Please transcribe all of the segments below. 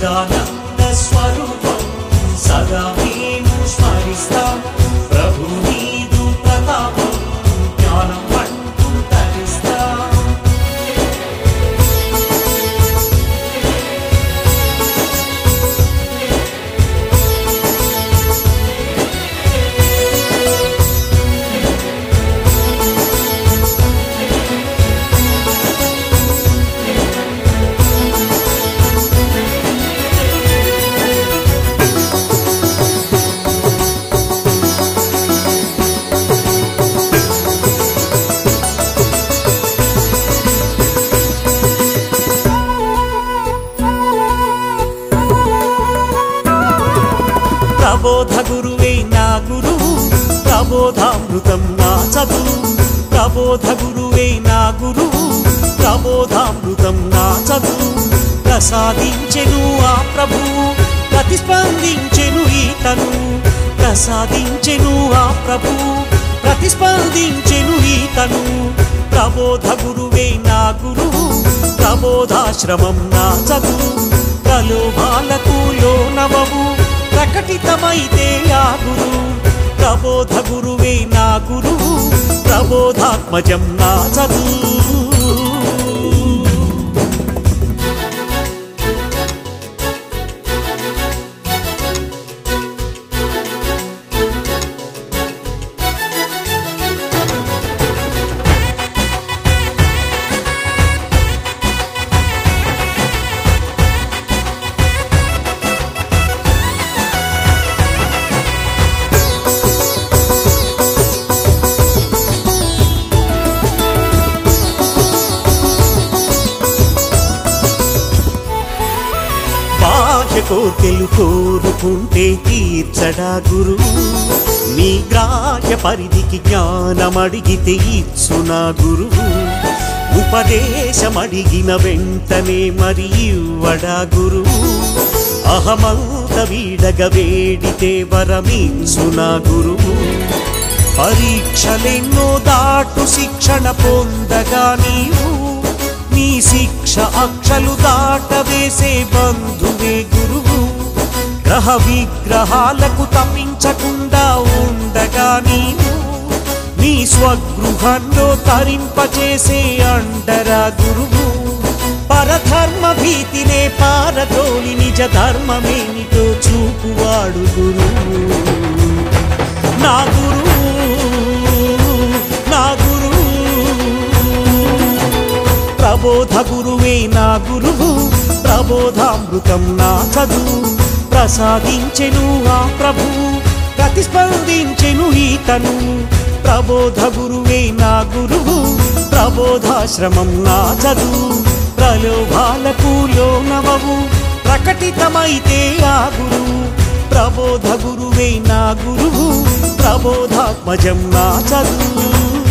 done. ప్రబోధ గురువే నా గురువు ప్రబోధామృతం నా చదువు. ప్రబోధ గురువే నా గురువు ప్రబోధామృతం నా చదువు. ప్రసాదించెను ఆ ప్రభువు ప్రతిస్పందించెను ఈతను. ప్రసాదించెను ఆ ప్రభువు ప్రతిస్పందించెను ఈతను. ప్రబోధ గురువే నా గురువు ప్రబోధాశ్రమం నా చదువు. ప్రలోభాలకు లోనవవు. ప్రకటితమైతే ఆ గురు ప్రబోధ గురువే నా గురువు ప్రబోధాత్మజం నా చదువు కోర్కెలు కోరుకుంటే తీర్చడా గురు. నీ గ్రాహ్య పరిధికి జ్ఞానమడిగితే ఇచ్చునా గురువు ఉపదేశమడిగిన వెంటనే మరి ఇవ్వడా గురువు అహమంత వీడగ వేడితే వరమించునా గురువు పరీక్షలెన్నో దాటు శిక్షణ పొందగా నీవు. నీ శిక్ష అక్షలు దాటవేసే బంధు గ్రహ విగ్రహాలకు తప్పించకుండా ఉండగా నీవు నీ స్వగృహంలో తరింపచేసే అండరా గురువు. పరధర్మ భీతినే పారదోలి నిజ ధర్మమేమిటో చూపువాడు గురువు. నా గురువు నా గురువు. ప్రబోధ గురువే నా గురువు ప్రబోధామృతం నా చదువు. ప్రసాదించెను ఆ ప్రభు ప్రతిస్పందించెను ఈతను. ప్రబోధ గురువే నా గురువు ప్రబోధాశ్రమం నా చదువు. ప్రలోభాలకు లోనవవు ప్రకటితమైతే ఆ గురువు ప్రబోధ గురువే నా గురువు ప్రబోధాత్మజం నా చదువు.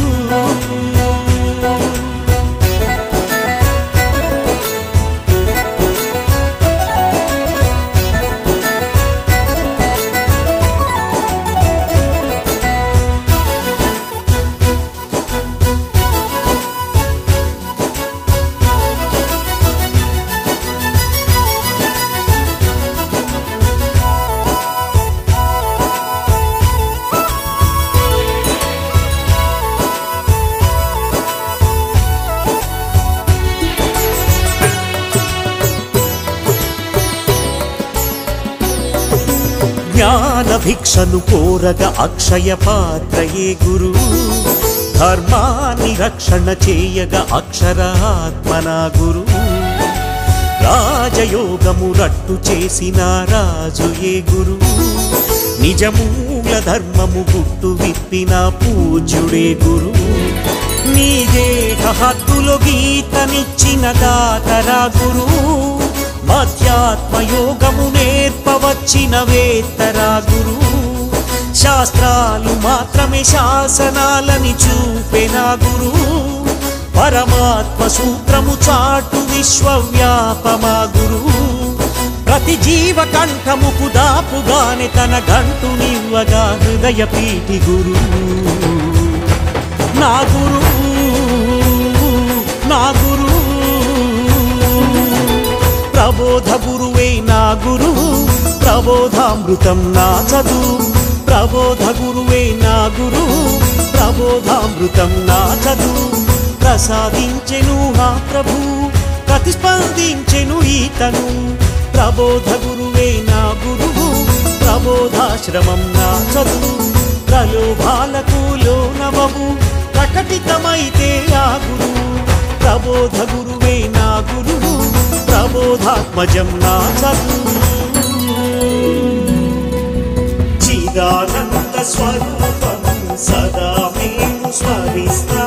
భిక్షను కోరగ అక్షయ పాత్రయే గురు. ధర్మాన్ని రక్షణ చేయగ అక్షరాత్మనా గురు. రాజయోగము రట్టు చేసిన రాజు ఏ గురు. నిజమూల ధర్మము గుట్టు విప్పిన పూజ్యుడే గురు. నీ దేహ హద్దులో గీతనిచ్చిన దాతరా గురు. ఆధ్యాత్మయోగము నేర్పవచ్చిన వేత్తరా గురు. శాస్త్రాలు మాత్రమే శాసనాలని చూపెనా గురు. పరమాత్మ సూత్రము చాటు విశ్వవ్యాపమా గురు. ప్రతి జీవ కంఠముకు దాపుగానే తన గంటునివ్వగా హృదయ పీటి గురు. నా గురు గురువు ప్రబోధామృతం నా చదువు. ప్రబోధ గురువే నా గురువు ప్రబోధామృతం నా చదువు. ప్రసాదించెను ఆ ప్రభు ప్రతిస్పందించెను ఈతను. ప్రబోధ గురువే నా గురువు ప్రబోధాశ్రమం నా చదువు. ప్రలోభాలకు లోనవము ప్రకటితమైతే ఆ గురువు ప్రబోధ గురువే నా గురువు ప్రబోధాత్మజం నా చదువు చిదానంద స్వరూపం సదా మేము స్మరిస్తా.